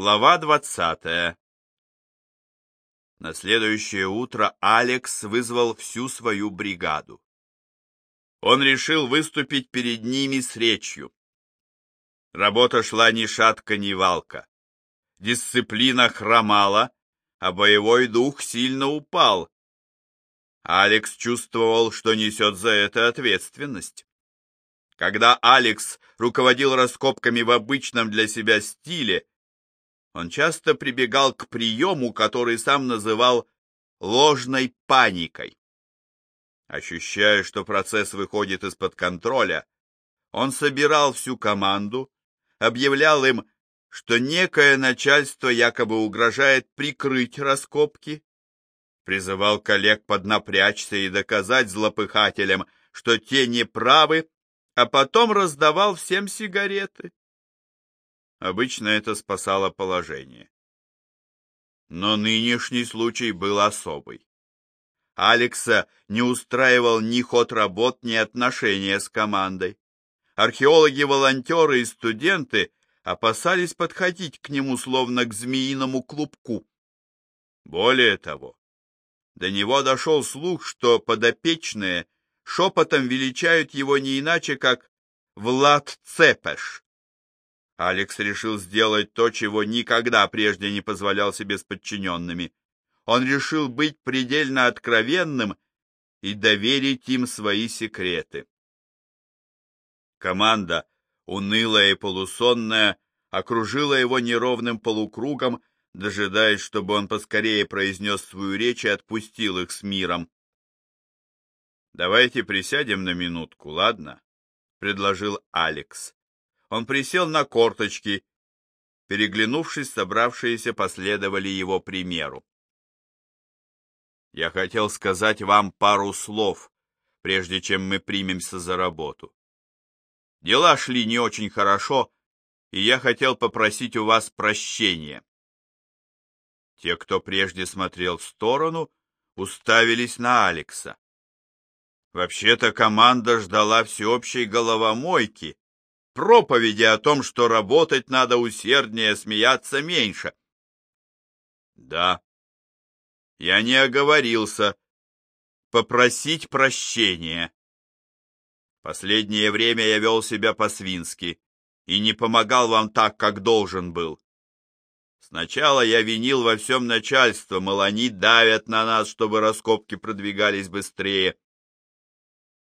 Глава двадцатая На следующее утро Алекс вызвал всю свою бригаду. Он решил выступить перед ними с речью. Работа шла ни шатка, ни валка. Дисциплина хромала, а боевой дух сильно упал. Алекс чувствовал, что несет за это ответственность. Когда Алекс руководил раскопками в обычном для себя стиле, он часто прибегал к приему, который сам называл ложной паникой. Ощущая, что процесс выходит из-под контроля, он собирал всю команду, объявлял им, что некое начальство якобы угрожает прикрыть раскопки, призывал коллег поднапрячься и доказать злопыхателям, что те не правы, а потом раздавал всем сигареты. Обычно это спасало положение. Но нынешний случай был особый. Алекса не устраивал ни ход работ, ни отношения с командой. Археологи-волонтеры и студенты опасались подходить к нему словно к змеиному клубку. Более того, до него дошел слух, что подопечные шепотом величают его не иначе, как Влад Цепеш. Алекс решил сделать то, чего никогда прежде не позволял себе с подчиненными. Он решил быть предельно откровенным и доверить им свои секреты. Команда, унылая и полусонная, окружила его неровным полукругом, дожидаясь, чтобы он поскорее произнес свою речь и отпустил их с миром. «Давайте присядем на минутку, ладно?» — предложил Алекс. Он присел на корточки. Переглянувшись, собравшиеся последовали его примеру. «Я хотел сказать вам пару слов, прежде чем мы примемся за работу. Дела шли не очень хорошо, и я хотел попросить у вас прощения». Те, кто прежде смотрел в сторону, уставились на Алекса. Вообще-то команда ждала всеобщей головомойки, проповеди о том, что работать надо усерднее, смеяться меньше. Да, я не оговорился. Попросить прощения. Последнее время я вел себя по-свински и не помогал вам так, как должен был. Сначала я винил во всем начальство, мол, они давят на нас, чтобы раскопки продвигались быстрее.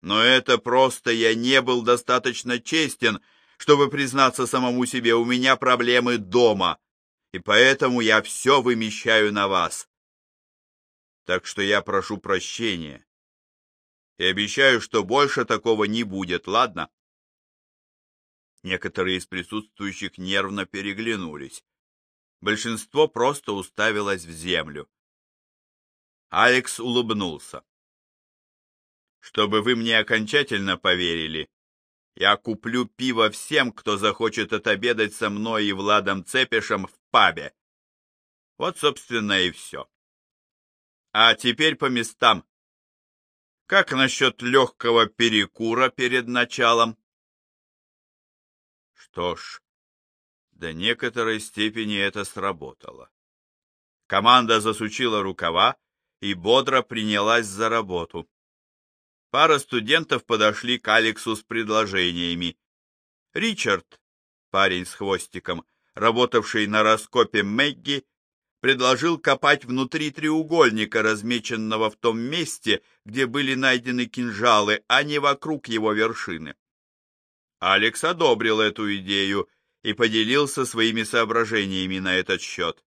Но это просто я не был достаточно честен, чтобы признаться самому себе, у меня проблемы дома, и поэтому я все вымещаю на вас. Так что я прошу прощения. И обещаю, что больше такого не будет, ладно? Некоторые из присутствующих нервно переглянулись. Большинство просто уставилось в землю. Алекс улыбнулся. Чтобы вы мне окончательно поверили, я куплю пиво всем, кто захочет отобедать со мной и Владом Цепишем в пабе. Вот, собственно, и все. А теперь по местам. Как насчет легкого перекура перед началом? Что ж, до некоторой степени это сработало. Команда засучила рукава и бодро принялась за работу. Пара студентов подошли к Алексу с предложениями. Ричард, парень с хвостиком, работавший на раскопе Мэгги, предложил копать внутри треугольника, размеченного в том месте, где были найдены кинжалы, а не вокруг его вершины. Алекс одобрил эту идею и поделился своими соображениями на этот счет.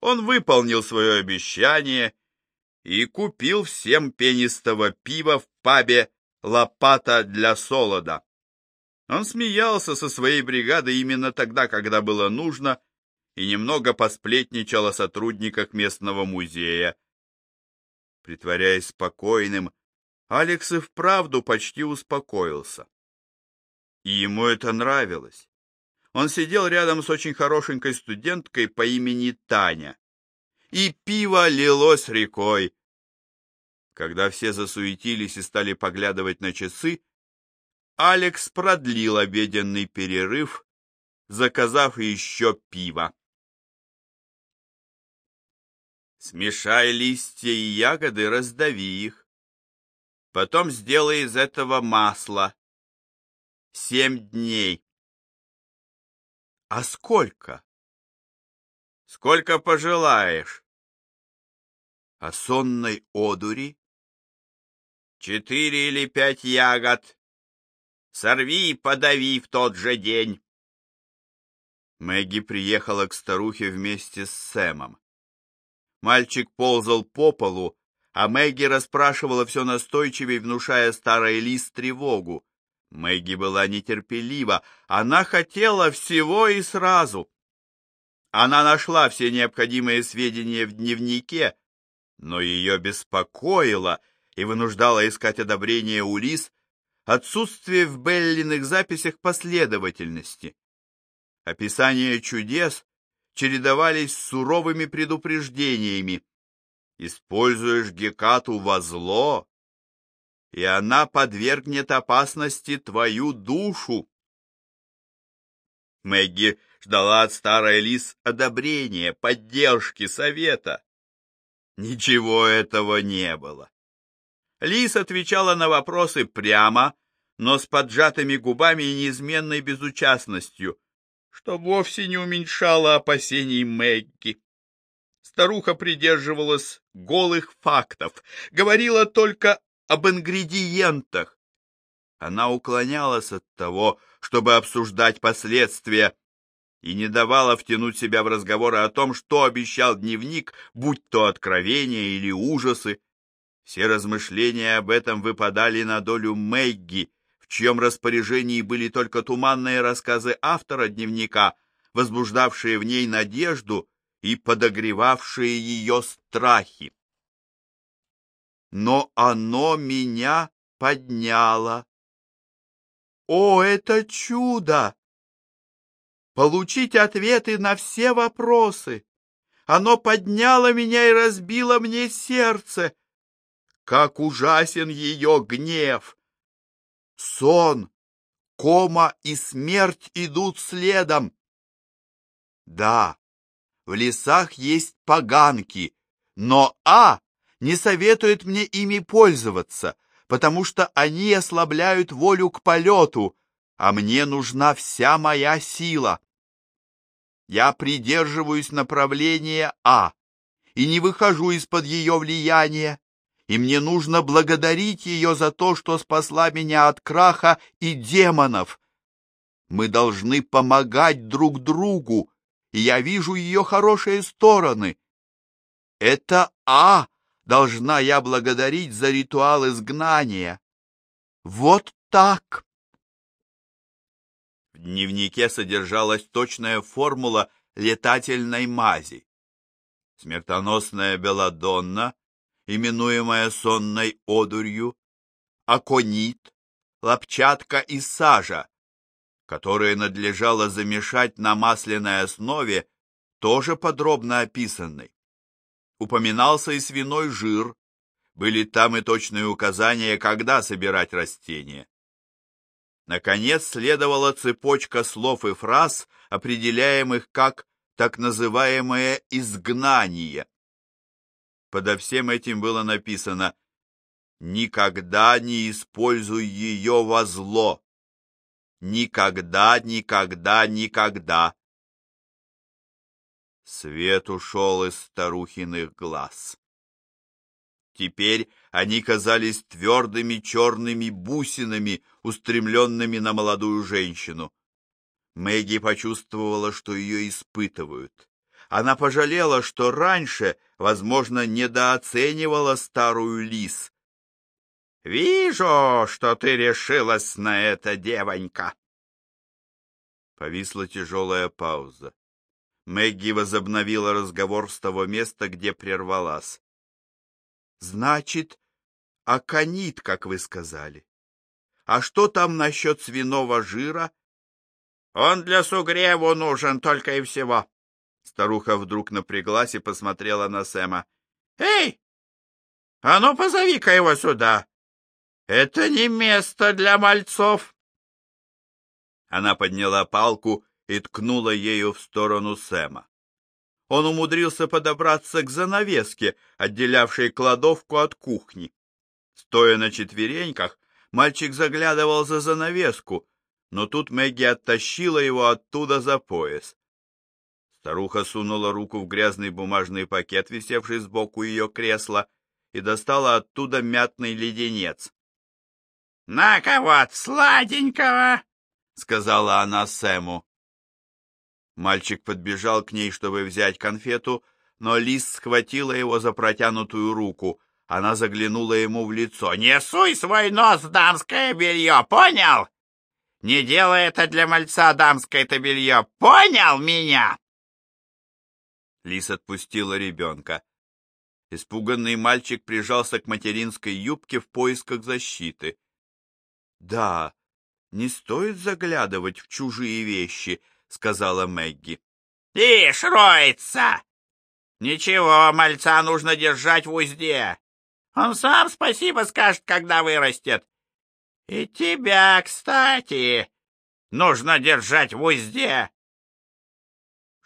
Он выполнил свое обещание и купил всем пенистого пива в пабе «Лопата для солода». Он смеялся со своей бригадой именно тогда, когда было нужно, и немного посплетничал о сотрудниках местного музея. Притворяясь спокойным, Алекс и вправду почти успокоился. И ему это нравилось. Он сидел рядом с очень хорошенькой студенткой по имени Таня. И пиво лилось рекой, когда все засуетились и стали поглядывать на часы, Алекс продлил обеденный перерыв, заказав еще пиво. Смешай листья и ягоды, раздави их. Потом сделай из этого масло. Семь дней. А сколько? Сколько пожелаешь. А сонной одури? Четыре или пять ягод. Сорви и подави в тот же день. Мэгги приехала к старухе вместе с Сэмом. Мальчик ползал по полу, а Мэгги расспрашивала все настойчивее, внушая старой Лис тревогу. Мэгги была нетерпелива, она хотела всего и сразу. Она нашла все необходимые сведения в дневнике, но ее беспокоило и вынуждало искать одобрение у Лис отсутствие в Беллиных записях последовательности. Описания чудес чередовались с суровыми предупреждениями. Используешь Гекату во зло, и она подвергнет опасности твою душу. Мэгги ждала от старой лис одобрения, поддержки, совета. Ничего этого не было. Лис отвечала на вопросы прямо, но с поджатыми губами и неизменной безучастностью, что вовсе не уменьшало опасений Мэгги. Старуха придерживалась голых фактов, говорила только об ингредиентах. Она уклонялась от того, чтобы обсуждать последствия, и не давала втянуть себя в разговоры о том, что обещал дневник, будь то откровения или ужасы. Все размышления об этом выпадали на долю Мэгги, в чьем распоряжении были только туманные рассказы автора дневника, возбуждавшие в ней надежду и подогревавшие ее страхи. Но оно меня подняло. О, это чудо! Получить ответы на все вопросы! Оно подняло меня и разбило мне сердце. Как ужасен ее гнев! сон, кома и смерть идут следом. Да, в лесах есть поганки, но А не советует мне ими пользоваться, потому что они ослабляют волю к полету, а мне нужна вся моя сила. Я придерживаюсь направления А и не выхожу из-под ее влияния и мне нужно благодарить ее за то, что спасла меня от краха и демонов. Мы должны помогать друг другу, и я вижу ее хорошие стороны. Это А должна я благодарить за ритуал изгнания. Вот так. В дневнике содержалась точная формула летательной мази. Смертоносная белладонна именуемая сонной одурью, аконит, лопчатка и сажа, которые надлежало замешать на масляной основе, тоже подробно описанной. Упоминался и свиной жир, были там и точные указания, когда собирать растения. Наконец следовала цепочка слов и фраз, определяемых как так называемое «изгнание», Подо всем этим было написано «Никогда не используй ее во зло! Никогда, никогда, никогда!» Свет ушел из старухиных глаз. Теперь они казались твердыми черными бусинами, устремленными на молодую женщину. Мэгги почувствовала, что ее испытывают. Она пожалела, что раньше, возможно, недооценивала старую лис. «Вижу, что ты решилась на это, девонька!» Повисла тяжелая пауза. Мэгги возобновила разговор с того места, где прервалась. «Значит, аконит, как вы сказали. А что там насчет свиного жира?» «Он для сугреву нужен только и всего. Старуха вдруг напряглась и посмотрела на Сэма. «Эй! А ну, позови-ка его сюда! Это не место для мальцов!» Она подняла палку и ткнула ею в сторону Сэма. Он умудрился подобраться к занавеске, отделявшей кладовку от кухни. Стоя на четвереньках, мальчик заглядывал за занавеску, но тут Мэгги оттащила его оттуда за пояс. Старуха сунула руку в грязный бумажный пакет, висевший сбоку ее кресла, и достала оттуда мятный леденец. — На-ка сладенького! — сказала она Сэму. Мальчик подбежал к ней, чтобы взять конфету, но Лис схватила его за протянутую руку. Она заглянула ему в лицо. «Не суй свой нос дамское белье, понял? Не делай это для мальца дамское-то белье, понял меня?» Лис отпустила ребенка. Испуганный мальчик прижался к материнской юбке в поисках защиты. «Да, не стоит заглядывать в чужие вещи», — сказала Мэгги. «Ишь, роется! Ничего, мальца нужно держать в узде. Он сам спасибо скажет, когда вырастет. И тебя, кстати, нужно держать в узде.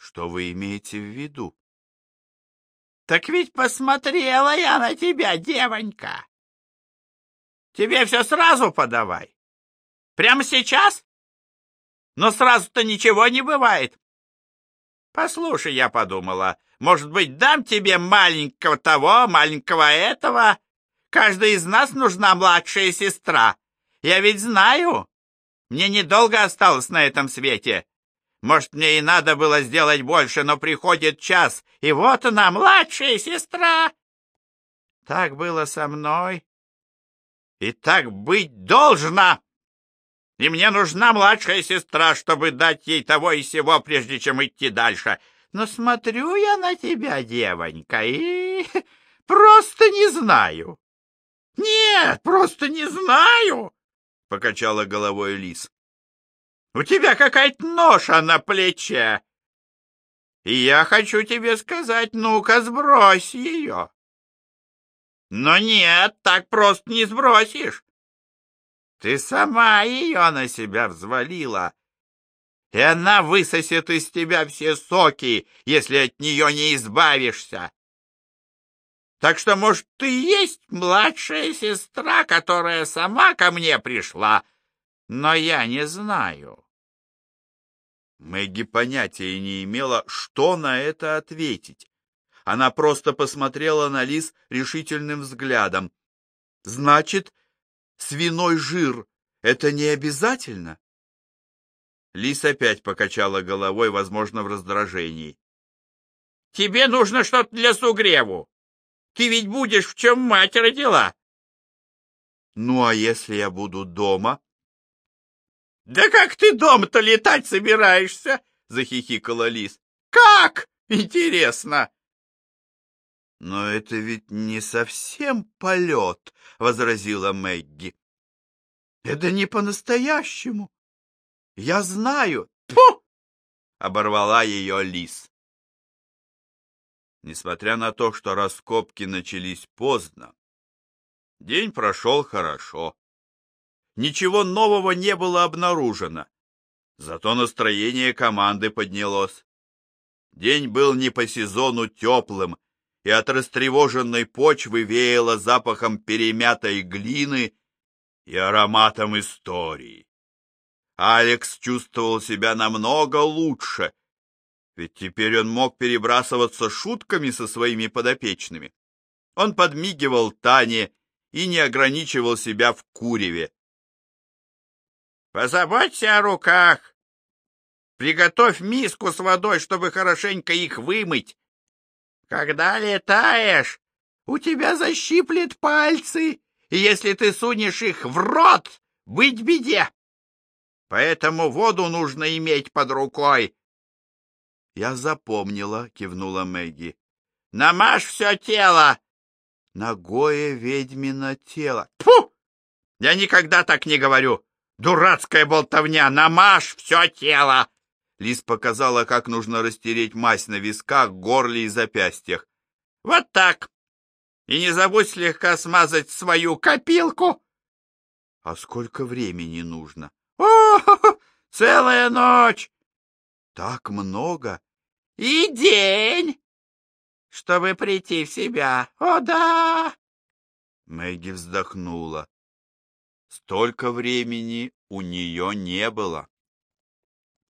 Что вы имеете в виду? Так ведь посмотрела я на тебя, девонька. Тебе все сразу подавай. Прямо сейчас? Но сразу-то ничего не бывает. Послушай, я подумала, может быть, дам тебе маленького того, маленького этого? Каждой из нас нужна младшая сестра. Я ведь знаю. Мне недолго осталось на этом свете. Может, мне и надо было сделать больше, но приходит час, и вот она, младшая сестра. Так было со мной, и так быть должно. И мне нужна младшая сестра, чтобы дать ей того и сего, прежде чем идти дальше. Но смотрю я на тебя, девонька, и просто не знаю. Нет, просто не знаю, — покачала головой лис. У тебя какая-то ноша на плече. И я хочу тебе сказать, ну-ка, сбрось ее. Но нет, так просто не сбросишь. Ты сама ее на себя взвалила, и она высосет из тебя все соки, если от нее не избавишься. Так что, может, ты есть младшая сестра, которая сама ко мне пришла, но я не знаю. Мэгги понятия не имела, что на это ответить. Она просто посмотрела на Лис решительным взглядом. «Значит, свиной жир — это не обязательно?» Лис опять покачала головой, возможно, в раздражении. «Тебе нужно что-то для сугреву. Ты ведь будешь, в чем мать родила». «Ну, а если я буду дома?» «Да как ты дома-то летать собираешься?» — захихикала Лис. «Как? Интересно!» «Но это ведь не совсем полет», — возразила Мэгги. «Это не по-настоящему. Я знаю». Фу! оборвала ее Лис. Несмотря на то, что раскопки начались поздно, день прошел хорошо ничего нового не было обнаружено. Зато настроение команды поднялось. День был не по сезону теплым, и от растревоженной почвы веяло запахом перемятой глины и ароматом истории. Алекс чувствовал себя намного лучше, ведь теперь он мог перебрасываться шутками со своими подопечными. Он подмигивал Тане и не ограничивал себя в куреве. Позаботься о руках. Приготовь миску с водой, чтобы хорошенько их вымыть. Когда летаешь, у тебя защиплет пальцы, и если ты сунешь их в рот, быть беде. Поэтому воду нужно иметь под рукой. — Я запомнила, — кивнула Мэгги. — Намажь все тело. — Ногое ведьмино тело. — Фу! Я никогда так не говорю. Дурацкая болтовня! Намажь все тело!» Лис показала, как нужно растереть мазь на висках, горле и запястьях. «Вот так! И не забудь слегка смазать свою копилку!» «А сколько времени нужно?» «О, целая ночь! Так много. И день, чтобы прийти в себя. О, да! Мэгги вздохнула. Столько времени у нее не было.